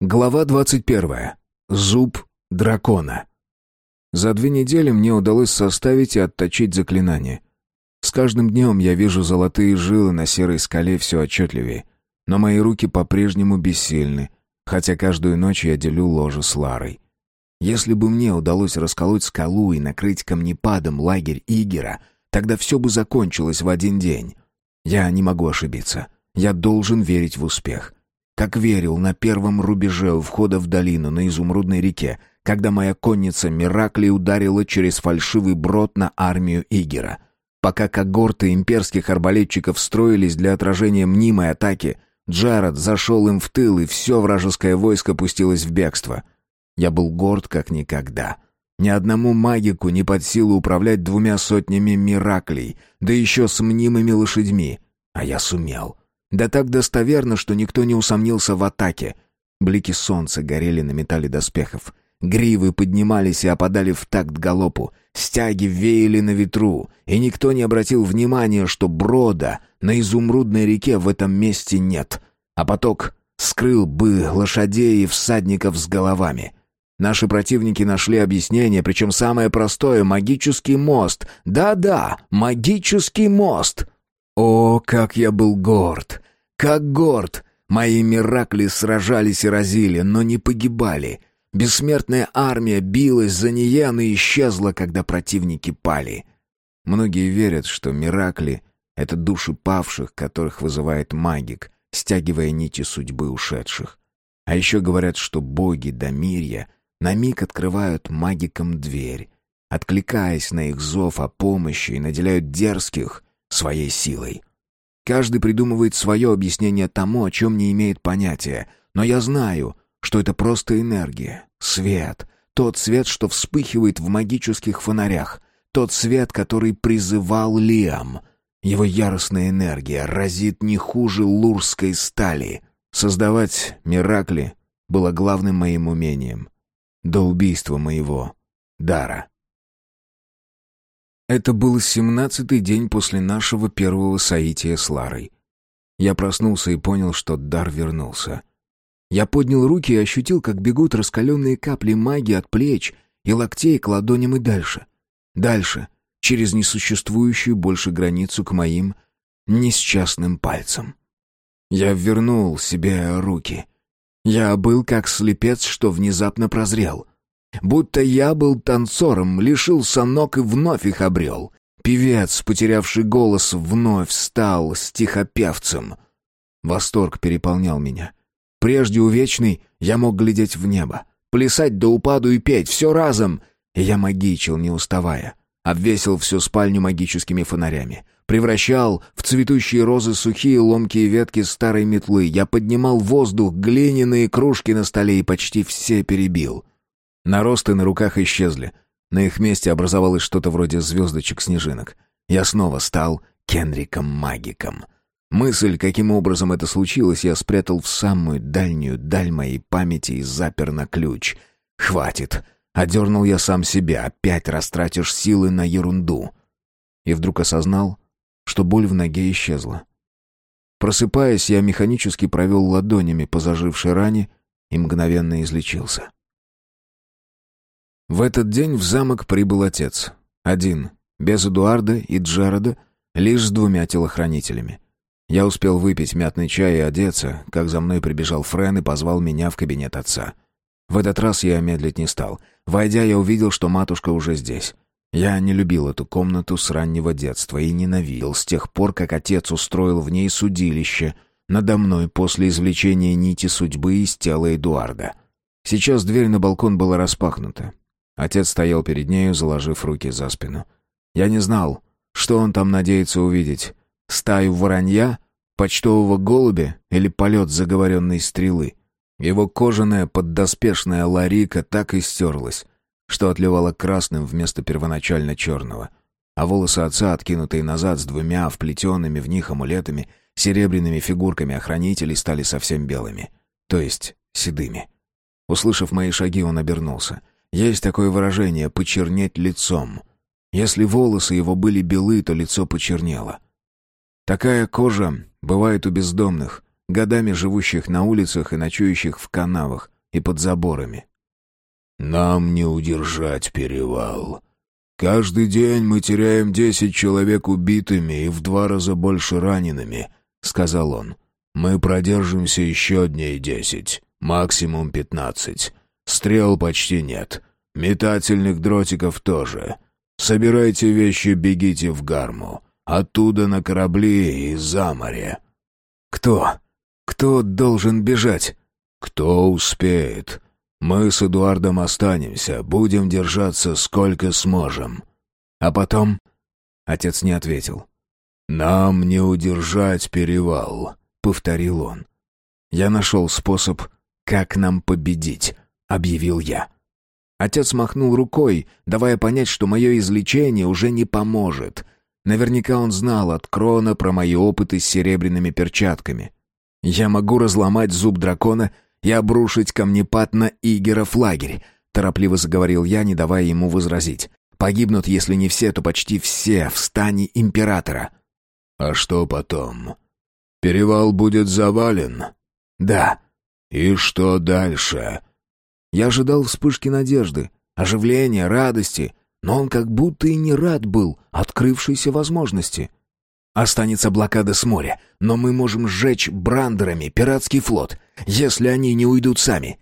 Глава 21. Зуб дракона. За две недели мне удалось составить и отточить заклинание. С каждым днем я вижу золотые жилы на серой скале все отчетливее, но мои руки по-прежнему бессильны, хотя каждую ночь я делю ложе с Ларой. Если бы мне удалось расколоть скалу и накрыть камнепадом лагерь Игера, тогда все бы закончилось в один день. Я не могу ошибиться. Я должен верить в успех как верил на первом рубеже у входа в долину на Изумрудной реке, когда моя конница Миракли ударила через фальшивый брод на армию Игера. Пока когорты имперских арбалетчиков строились для отражения мнимой атаки, Джаред зашел им в тыл, и все вражеское войско пустилось в бегство. Я был горд как никогда. Ни одному магику не под силу управлять двумя сотнями Мираклей, да еще с мнимыми лошадьми. А я сумел. Да так достоверно, что никто не усомнился в атаке. Блики солнца горели на металле доспехов. Гривы поднимались и опадали в такт галопу. Стяги веяли на ветру, и никто не обратил внимания, что брода на изумрудной реке в этом месте нет. А поток скрыл бы лошадей и всадников с головами. Наши противники нашли объяснение, причем самое простое — магический мост. Да-да, магический мост! О, как я был горд! Как горд! Мои миракли сражались и разили, но не погибали. Бессмертная армия билась за Ниен и исчезла, когда противники пали. Многие верят, что миракли — это души павших, которых вызывает магик, стягивая нити судьбы ушедших. А еще говорят, что боги Дамирья на миг открывают магикам дверь, откликаясь на их зов о помощи и наделяют дерзких своей силой. Каждый придумывает свое объяснение тому, о чем не имеет понятия, но я знаю, что это просто энергия, свет, тот свет, что вспыхивает в магических фонарях, тот свет, который призывал Лиам. Его яростная энергия разит не хуже лурской стали. Создавать миракли было главным моим умением. До убийства моего дара. Это был семнадцатый день после нашего первого соития с Ларой. Я проснулся и понял, что дар вернулся. Я поднял руки и ощутил, как бегут раскаленные капли магии от плеч и локтей к ладоням и дальше. Дальше, через несуществующую больше границу к моим несчастным пальцам. Я вернул себе руки. Я был как слепец, что внезапно прозрел. Будто я был танцором, лишился ног и вновь их обрел. Певец, потерявший голос, вновь стал стихопевцем. Восторг переполнял меня. Прежде увечный я мог глядеть в небо, плясать до упаду и петь, все разом. И я магичил, не уставая. Обвесил всю спальню магическими фонарями. Превращал в цветущие розы сухие ломкие ветки старой метлы. Я поднимал воздух глиняные кружки на столе и почти все перебил. Наросты на руках исчезли. На их месте образовалось что-то вроде звездочек-снежинок. Я снова стал Кенриком-магиком. Мысль, каким образом это случилось, я спрятал в самую дальнюю даль моей памяти и запер на ключ. «Хватит!» — одернул я сам себя. «Опять растратишь силы на ерунду!» И вдруг осознал, что боль в ноге исчезла. Просыпаясь, я механически провел ладонями по зажившей ране и мгновенно излечился. В этот день в замок прибыл отец. Один, без Эдуарда и Джареда, лишь с двумя телохранителями. Я успел выпить мятный чай и одеться, как за мной прибежал Френ и позвал меня в кабинет отца. В этот раз я медлить не стал. Войдя, я увидел, что матушка уже здесь. Я не любил эту комнату с раннего детства и ненавидел с тех пор, как отец устроил в ней судилище надо мной после извлечения нити судьбы из тела Эдуарда. Сейчас дверь на балкон была распахнута. Отец стоял перед нею, заложив руки за спину. Я не знал, что он там надеется увидеть. Стаю воронья, почтового голубя или полет заговоренной стрелы. Его кожаная поддоспешная ларика так и стерлась, что отливала красным вместо первоначально черного. А волосы отца, откинутые назад с двумя вплетенными в них амулетами, серебряными фигурками охранителей, стали совсем белыми, то есть седыми. Услышав мои шаги, он обернулся — есть такое выражение «почернеть лицом». Если волосы его были белы, то лицо почернело. Такая кожа бывает у бездомных, годами живущих на улицах и ночующих в канавах и под заборами. «Нам не удержать перевал. Каждый день мы теряем десять человек убитыми и в два раза больше ранеными», — сказал он. «Мы продержимся еще дней десять, максимум пятнадцать. Стрел почти нет. Метательных дротиков тоже. Собирайте вещи, бегите в гарму. Оттуда на корабли и за море». «Кто? Кто должен бежать?» «Кто успеет. Мы с Эдуардом останемся, будем держаться сколько сможем». «А потом?» Отец не ответил. «Нам не удержать перевал», — повторил он. «Я нашел способ, как нам победить», — объявил я. Отец махнул рукой, давая понять, что мое излечение уже не поможет. Наверняка он знал от Крона про мои опыты с серебряными перчатками. «Я могу разломать зуб дракона и обрушить камнепад на Игера лагерь», — торопливо заговорил я, не давая ему возразить. «Погибнут, если не все, то почти все в стане Императора». «А что потом? Перевал будет завален?» «Да». «И что дальше?» Я ожидал вспышки надежды, оживления, радости, но он как будто и не рад был открывшейся возможности. Останется блокада с моря, но мы можем сжечь брандерами пиратский флот, если они не уйдут сами.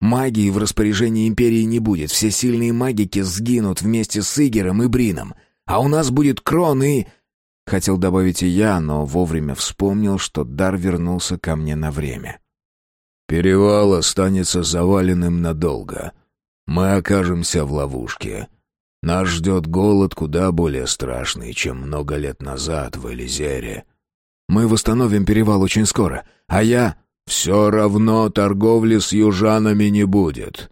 Магии в распоряжении Империи не будет, все сильные магики сгинут вместе с Игером и Брином, а у нас будет Крон и... Хотел добавить и я, но вовремя вспомнил, что дар вернулся ко мне на время. Перевал останется заваленным надолго. Мы окажемся в ловушке. Нас ждет голод куда более страшный, чем много лет назад в Элизере. Мы восстановим перевал очень скоро, а я... Все равно торговли с южанами не будет.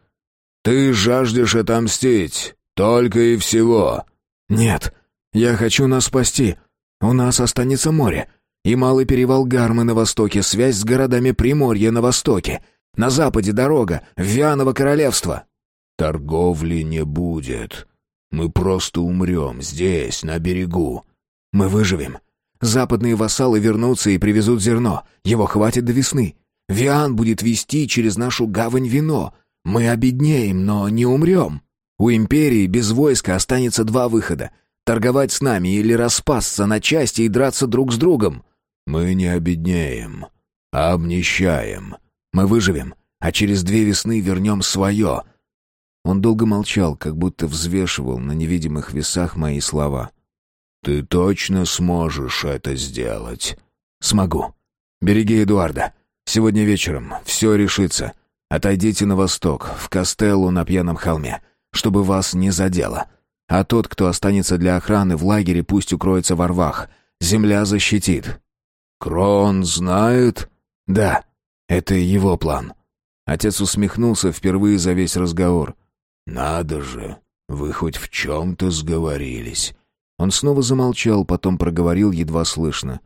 Ты жаждешь отомстить, только и всего. Нет, я хочу нас спасти. У нас останется море. И малый перевал Гармы на востоке, связь с городами Приморья на востоке. На западе дорога, в Вианово королевство. Торговли не будет. Мы просто умрем здесь, на берегу. Мы выживем. Западные вассалы вернутся и привезут зерно. Его хватит до весны. Виан будет вести через нашу гавань вино. Мы обеднеем, но не умрем. У империи без войска останется два выхода. Торговать с нами или распасться на части и драться друг с другом. Мы не обеднеем, а обнищаем. Мы выживем, а через две весны вернем свое». Он долго молчал, как будто взвешивал на невидимых весах мои слова. «Ты точно сможешь это сделать?» «Смогу. Береги Эдуарда. Сегодня вечером все решится. Отойдите на восток, в Костеллу на Пьяном холме, чтобы вас не задело. А тот, кто останется для охраны в лагере, пусть укроется во рвах. Земля защитит. «Крон знает?» «Да, это его план». Отец усмехнулся впервые за весь разговор. «Надо же, вы хоть в чем-то сговорились». Он снова замолчал, потом проговорил едва слышно.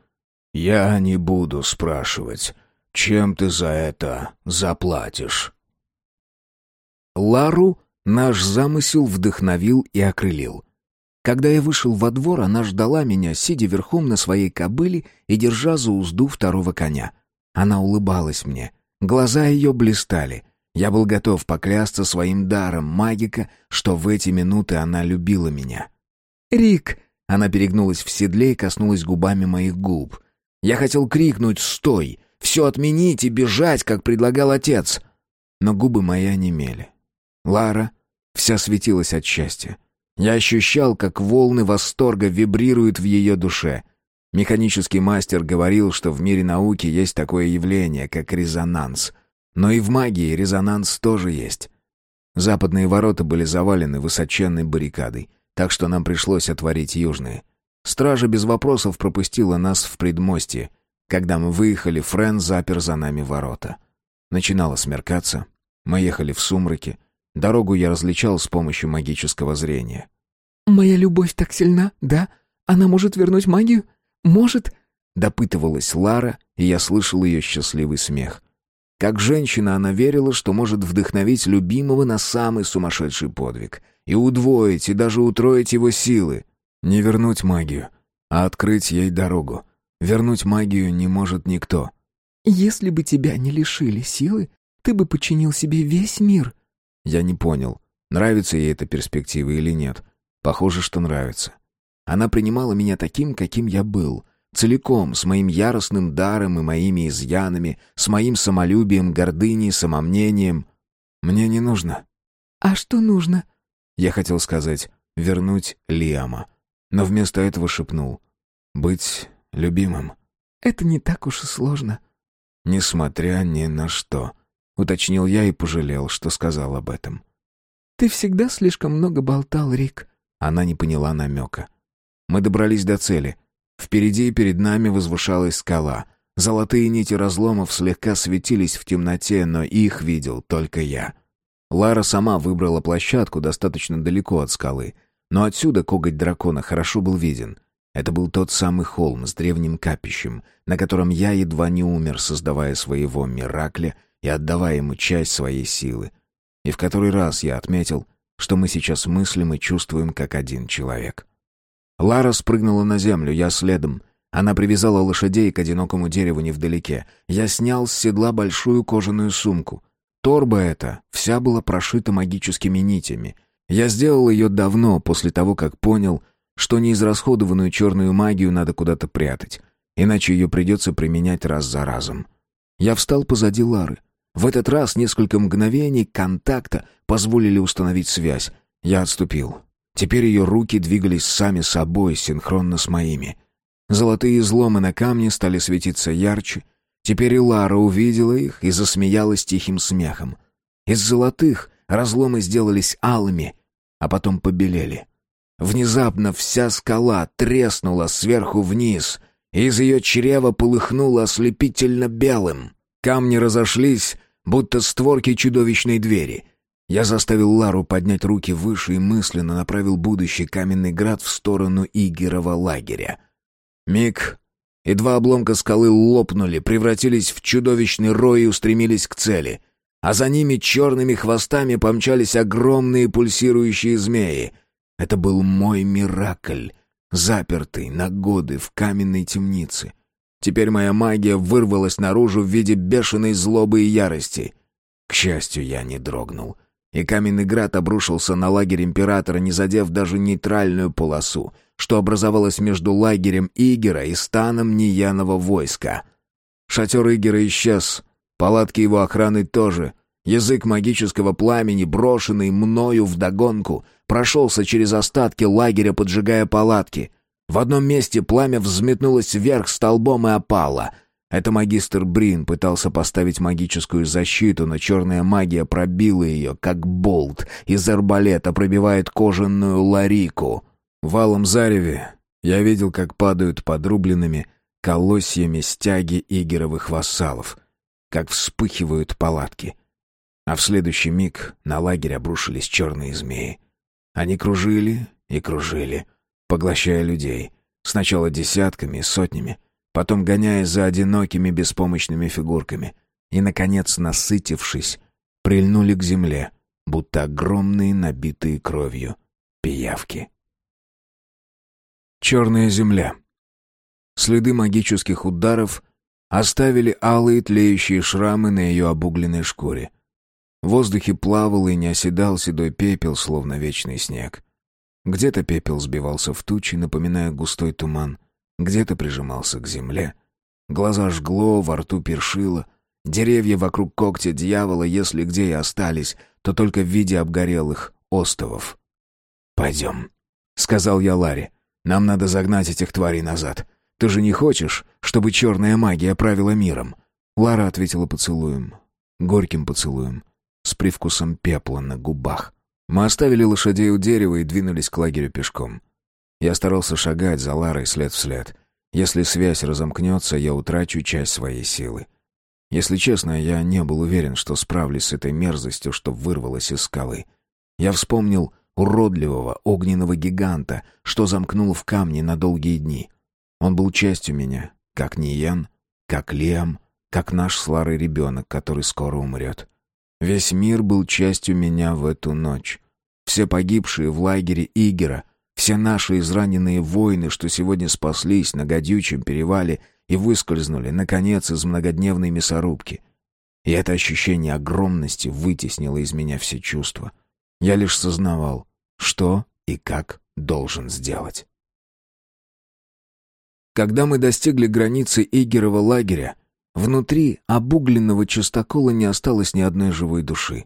«Я не буду спрашивать, чем ты за это заплатишь?» Лару наш замысел вдохновил и окрылил. Когда я вышел во двор, она ждала меня, сидя верхом на своей кобыле и держа за узду второго коня. Она улыбалась мне. Глаза ее блистали. Я был готов поклясться своим даром магика, что в эти минуты она любила меня. «Рик!» Она перегнулась в седле и коснулась губами моих губ. Я хотел крикнуть «Стой!» Все отменить и бежать, как предлагал отец. Но губы мои онемели. Лара вся светилась от счастья. Я ощущал, как волны восторга вибрируют в ее душе. Механический мастер говорил, что в мире науки есть такое явление, как резонанс. Но и в магии резонанс тоже есть. Западные ворота были завалены высоченной баррикадой, так что нам пришлось отворить южные. Стража без вопросов пропустила нас в предмостье. Когда мы выехали, Френ запер за нами ворота. Начинало смеркаться. Мы ехали в сумраке. Дорогу я различал с помощью магического зрения. «Моя любовь так сильна, да? Она может вернуть магию? Может?» Допытывалась Лара, и я слышал ее счастливый смех. Как женщина она верила, что может вдохновить любимого на самый сумасшедший подвиг. И удвоить, и даже утроить его силы. Не вернуть магию, а открыть ей дорогу. Вернуть магию не может никто. Если бы тебя не лишили силы, ты бы починил себе весь мир». Я не понял, нравится ей эта перспектива или нет. Похоже, что нравится. Она принимала меня таким, каким я был, целиком, с моим яростным даром и моими изъянами, с моим самолюбием, гордыней, самомнением. Мне не нужно. «А что нужно?» Я хотел сказать «вернуть Лиама», но вместо этого шепнул «быть любимым». «Это не так уж и сложно». «Несмотря ни на что», — уточнил я и пожалел, что сказал об этом. «Ты всегда слишком много болтал, Рик». Она не поняла намека. Мы добрались до цели. Впереди и перед нами возвышалась скала. Золотые нити разломов слегка светились в темноте, но их видел только я. Лара сама выбрала площадку достаточно далеко от скалы, но отсюда коготь дракона хорошо был виден. Это был тот самый холм с древним капищем, на котором я едва не умер, создавая своего Миракля и отдавая ему часть своей силы. И в который раз я отметил, что мы сейчас мыслим и чувствуем как один человек. Лара спрыгнула на землю, я следом. Она привязала лошадей к одинокому дереву невдалеке. Я снял с седла большую кожаную сумку. Торба эта вся была прошита магическими нитями. Я сделал ее давно, после того, как понял, что неизрасходованную черную магию надо куда-то прятать, иначе ее придется применять раз за разом. Я встал позади Лары. В этот раз несколько мгновений контакта позволили установить связь. Я отступил. Теперь ее руки двигались сами собой, синхронно с моими. Золотые изломы на камне стали светиться ярче. Теперь и Лара увидела их и засмеялась тихим смехом. Из золотых разломы сделались алыми, а потом побелели. Внезапно вся скала треснула сверху вниз, и из ее чрева полыхнуло ослепительно белым. Камни разошлись, будто створки чудовищной двери — я заставил Лару поднять руки выше и мысленно направил будущий каменный град в сторону Игерова лагеря. Миг, и два обломка скалы лопнули, превратились в чудовищный рой и устремились к цели. А за ними черными хвостами помчались огромные пульсирующие змеи. Это был мой миракль, запертый на годы в каменной темнице. Теперь моя магия вырвалась наружу в виде бешеной злобы и ярости. К счастью, я не дрогнул — и каменный град обрушился на лагерь императора, не задев даже нейтральную полосу, что образовалось между лагерем Игера и станом Нияного войска. Шатер Игера исчез, палатки его охраны тоже. Язык магического пламени, брошенный мною вдогонку, прошелся через остатки лагеря, поджигая палатки. В одном месте пламя взметнулось вверх столбом и опало — это магистр Брин пытался поставить магическую защиту, но черная магия пробила ее, как болт из арбалета пробивает кожаную ларику. В алом зареве я видел, как падают подрубленными колосьями стяги игеровых вассалов, как вспыхивают палатки. А в следующий миг на лагерь обрушились черные змеи. Они кружили и кружили, поглощая людей, сначала десятками сотнями, потом гоняясь за одинокими беспомощными фигурками, и, наконец, насытившись, прильнули к земле, будто огромные, набитые кровью, пиявки. Черная земля. Следы магических ударов оставили алые тлеющие шрамы на ее обугленной шкуре. В воздухе плавал и не оседал седой пепел, словно вечный снег. Где-то пепел сбивался в тучи, напоминая густой туман, где-то прижимался к земле. Глаза жгло, во рту першило. Деревья вокруг когтя дьявола, если где и остались, то только в виде обгорелых остовов. «Пойдем», — сказал я Ларе. «Нам надо загнать этих тварей назад. Ты же не хочешь, чтобы черная магия правила миром?» Лара ответила поцелуем. Горьким поцелуем. С привкусом пепла на губах. Мы оставили лошадей у дерева и двинулись к лагерю пешком. Я старался шагать за Ларой след в след. Если связь разомкнется, я утрачу часть своей силы. Если честно, я не был уверен, что справлюсь с этой мерзостью, что вырвалась из скалы. Я вспомнил уродливого огненного гиганта, что замкнул в камне на долгие дни. Он был частью меня, как Ниен, как Лиам, как наш с Ларой ребенок, который скоро умрет. Весь мир был частью меня в эту ночь. Все погибшие в лагере Игера, все наши израненные воины, что сегодня спаслись на гадючем перевале и выскользнули, наконец, из многодневной мясорубки. И это ощущение огромности вытеснило из меня все чувства. Я лишь сознавал, что и как должен сделать. Когда мы достигли границы Игерова лагеря, внутри обугленного частокола не осталось ни одной живой души.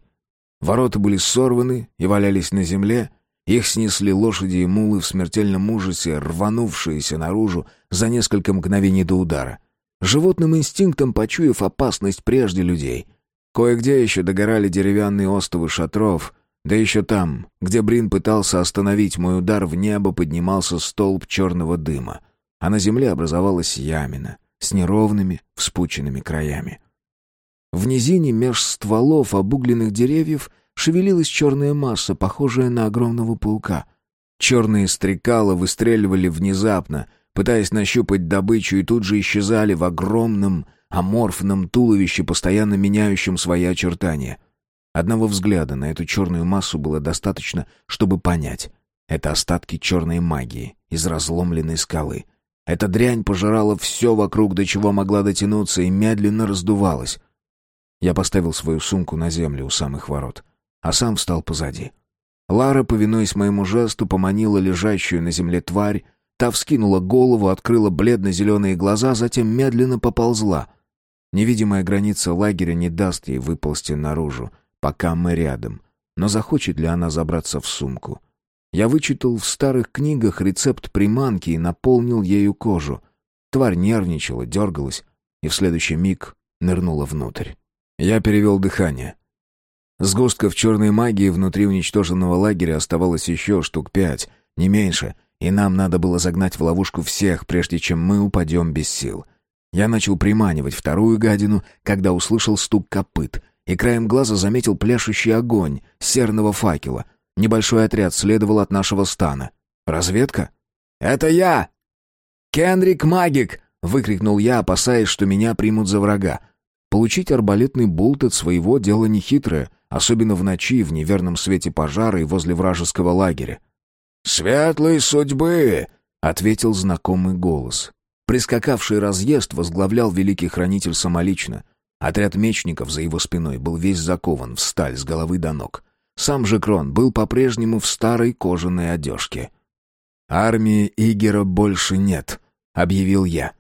Ворота были сорваны и валялись на земле, их снесли лошади и мулы в смертельном ужасе, рванувшиеся наружу за несколько мгновений до удара. Животным инстинктом почуяв опасность прежде людей. Кое-где еще догорали деревянные остовы шатров, да еще там, где Брин пытался остановить мой удар, в небо поднимался столб черного дыма, а на земле образовалась ямина с неровными, вспученными краями. В низине меж стволов обугленных деревьев шевелилась черная масса, похожая на огромного паука. Черные стрекалы выстреливали внезапно, пытаясь нащупать добычу, и тут же исчезали в огромном, аморфном туловище, постоянно меняющем свои очертания — Одного взгляда на эту черную массу было достаточно, чтобы понять. Это остатки черной магии из разломленной скалы. Эта дрянь пожирала все вокруг, до чего могла дотянуться, и медленно раздувалась. Я поставил свою сумку на землю у самых ворот, а сам встал позади. Лара, повинуясь моему жесту, поманила лежащую на земле тварь, та вскинула голову, открыла бледно-зеленые глаза, затем медленно поползла. Невидимая граница лагеря не даст ей выползти наружу, пока мы рядом. Но захочет ли она забраться в сумку? Я вычитал в старых книгах рецепт приманки и наполнил ею кожу. Тварь нервничала, дергалась и в следующий миг нырнула внутрь. Я перевел дыхание. Сгустков черной магии внутри уничтоженного лагеря оставалось еще штук пять, не меньше, и нам надо было загнать в ловушку всех, прежде чем мы упадем без сил. Я начал приманивать вторую гадину, когда услышал стук копыт — и краем глаза заметил пляшущий огонь серного факела. Небольшой отряд следовал от нашего стана. «Разведка?» «Это я!» «Кенрик Магик!» — выкрикнул я, опасаясь, что меня примут за врага. Получить арбалетный болт от своего дела нехитрое, особенно в ночи, в неверном свете пожара и возле вражеского лагеря. «Светлой судьбы!» — ответил знакомый голос. Прискакавший разъезд возглавлял великий хранитель самолично. Отряд мечников за его спиной был весь закован в сталь с головы до ног. Сам же Крон был по-прежнему в старой кожаной одежке. «Армии Игера больше нет», — объявил я.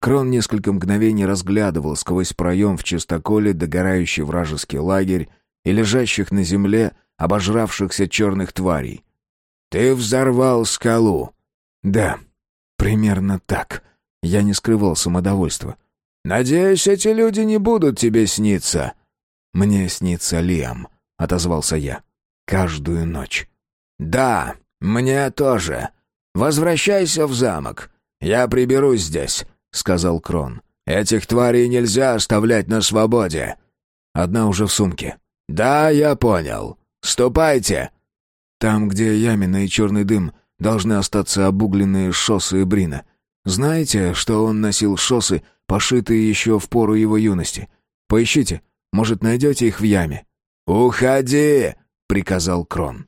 Крон несколько мгновений разглядывал сквозь проем в чистоколе догорающий вражеский лагерь и лежащих на земле обожравшихся черных тварей. «Ты взорвал скалу!» «Да, примерно так». Я не скрывал самодовольства. «Надеюсь, эти люди не будут тебе сниться». «Мне снится Лиам», — отозвался я. «Каждую ночь». «Да, мне тоже. Возвращайся в замок. Я приберусь здесь», — сказал Крон. «Этих тварей нельзя оставлять на свободе». «Одна уже в сумке». «Да, я понял. Ступайте». «Там, где ямина и черный дым, должны остаться обугленные шоссы и брина. Знаете, что он носил шоссы пошитые еще в пору его юности. Поищите, может, найдете их в яме». «Уходи!» — приказал Крон.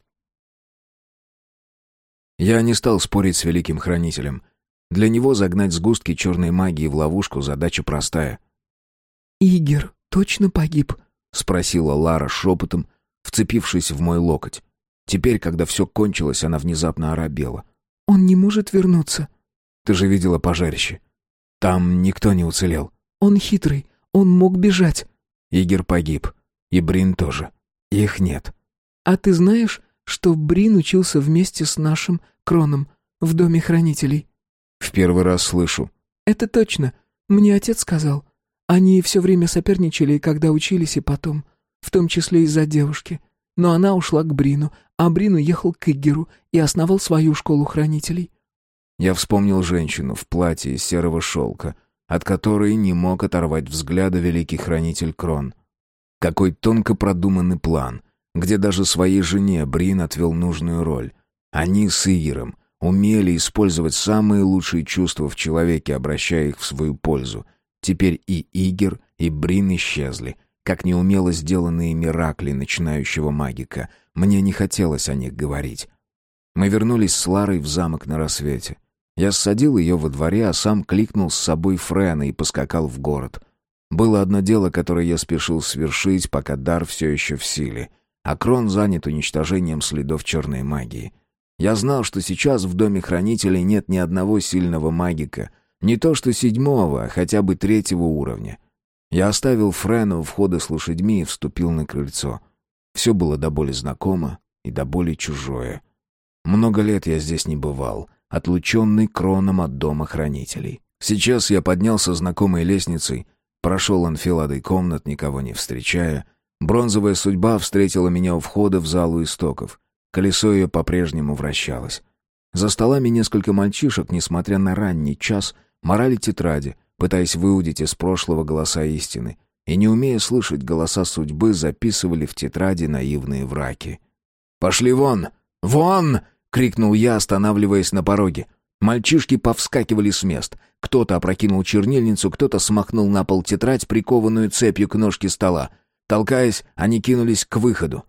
Я не стал спорить с великим хранителем. Для него загнать сгустки черной магии в ловушку задача простая. «Игер точно погиб?» — спросила Лара шепотом, вцепившись в мой локоть. Теперь, когда все кончилось, она внезапно оробела. «Он не может вернуться». «Ты же видела пожарище. Там никто не уцелел. Он хитрый, он мог бежать. Игер погиб. И Брин тоже. Их нет. А ты знаешь, что Брин учился вместе с нашим Кроном в доме хранителей? В первый раз слышу. Это точно. Мне отец сказал. Они все время соперничали, когда учились и потом, в том числе из-за девушки. Но она ушла к Брину, а Брин уехал к Игеру и основал свою школу хранителей. Я вспомнил женщину в платье из серого шелка, от которой не мог оторвать взгляда великий хранитель Крон. Какой тонко продуманный план, где даже своей жене Брин отвел нужную роль. Они с Игером умели использовать самые лучшие чувства в человеке, обращая их в свою пользу. Теперь и Игер, и Брин исчезли, как неумело сделанные миракли начинающего магика. Мне не хотелось о них говорить. Мы вернулись с Ларой в замок на рассвете. Я ссадил ее во дворе, а сам кликнул с собой Френа и поскакал в город. Было одно дело, которое я спешил свершить, пока дар все еще в силе, а Крон занят уничтожением следов черной магии. Я знал, что сейчас в доме хранителей нет ни одного сильного магика, не то что седьмого, а хотя бы третьего уровня. Я оставил Френа у входа с лошадьми и вступил на крыльцо. Все было до боли знакомо и до боли чужое. Много лет я здесь не бывал, отлученный кроном от дома хранителей. Сейчас я поднялся знакомой лестницей, прошел анфиладой комнат, никого не встречая. Бронзовая судьба встретила меня у входа в залу истоков. Колесо ее по-прежнему вращалось. За столами несколько мальчишек, несмотря на ранний час, морали тетради, пытаясь выудить из прошлого голоса истины, и, не умея слышать голоса судьбы, записывали в тетради наивные враки. «Пошли вон! Вон!» — крикнул я, останавливаясь на пороге. Мальчишки повскакивали с мест. Кто-то опрокинул чернильницу, кто-то смахнул на пол тетрадь, прикованную цепью к ножке стола. Толкаясь, они кинулись к выходу.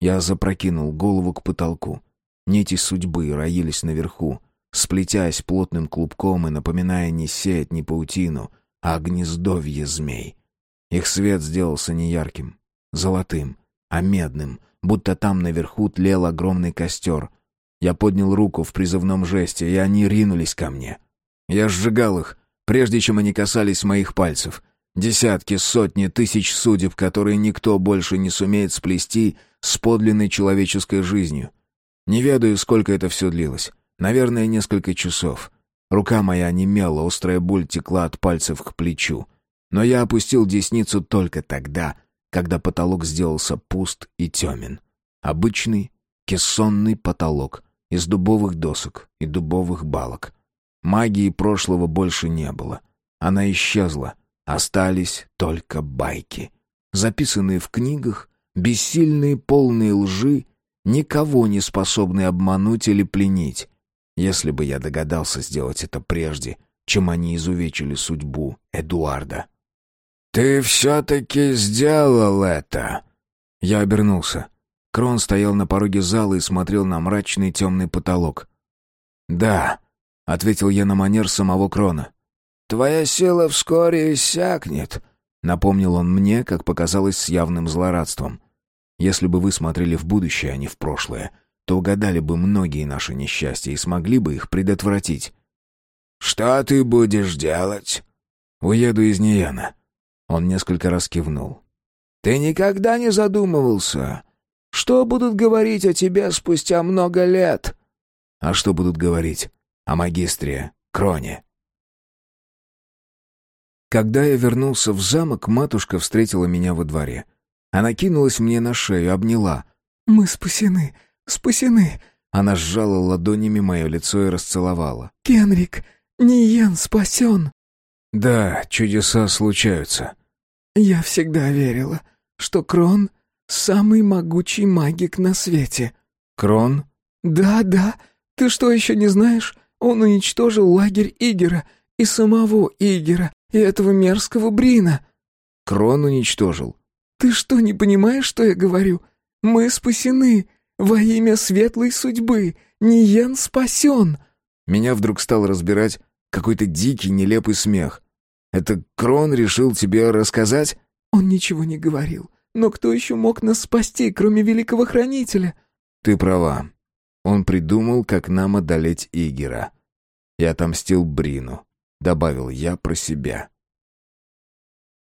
Я запрокинул голову к потолку. Нити судьбы роились наверху, сплетясь плотным клубком и напоминая не сеть, не паутину, а гнездовье змей. Их свет сделался не ярким, золотым, а медным, будто там наверху тлел огромный костер. Я поднял руку в призывном жесте, и они ринулись ко мне. Я сжигал их, прежде чем они касались моих пальцев. Десятки, сотни, тысяч судеб, которые никто больше не сумеет сплести с подлинной человеческой жизнью. Не ведаю, сколько это все длилось. Наверное, несколько часов. Рука моя немела, острая боль текла от пальцев к плечу. Но я опустил десницу только тогда, когда потолок сделался пуст и темен. Обычный кессонный потолок из дубовых досок и дубовых балок. Магии прошлого больше не было. Она исчезла. Остались только байки. Записанные в книгах, бессильные, полные лжи, никого не способные обмануть или пленить. Если бы я догадался сделать это прежде, чем они изувечили судьбу Эдуарда. «Ты все-таки сделал это!» Я обернулся. Крон стоял на пороге зала и смотрел на мрачный темный потолок. «Да», — ответил я на манер самого Крона. «Твоя сила вскоре иссякнет», — напомнил он мне, как показалось с явным злорадством. «Если бы вы смотрели в будущее, а не в прошлое, то угадали бы многие наши несчастья и смогли бы их предотвратить». «Что ты будешь делать?» «Уеду из Нияна. Он несколько раз кивнул. «Ты никогда не задумывался, что будут говорить о тебе спустя много лет?» «А что будут говорить? О магистре Кроне?» Когда я вернулся в замок, матушка встретила меня во дворе. Она кинулась мне на шею, обняла. «Мы спасены, спасены!» Она сжала ладонями мое лицо и расцеловала. «Кенрик, Ниен спасен!» Да, чудеса случаются. Я всегда верила, что Крон — самый могучий магик на свете. Крон? Да, да. Ты что, еще не знаешь? Он уничтожил лагерь Игера и самого Игера, и этого мерзкого Брина. Крон уничтожил. Ты что, не понимаешь, что я говорю? Мы спасены. Во имя светлой судьбы. Ниен спасен. Меня вдруг стал разбирать какой-то дикий, нелепый смех. Это Крон решил тебе рассказать?» «Он ничего не говорил. Но кто еще мог нас спасти, кроме Великого Хранителя?» «Ты права. Он придумал, как нам одолеть Игера. И отомстил Брину», — добавил я про себя.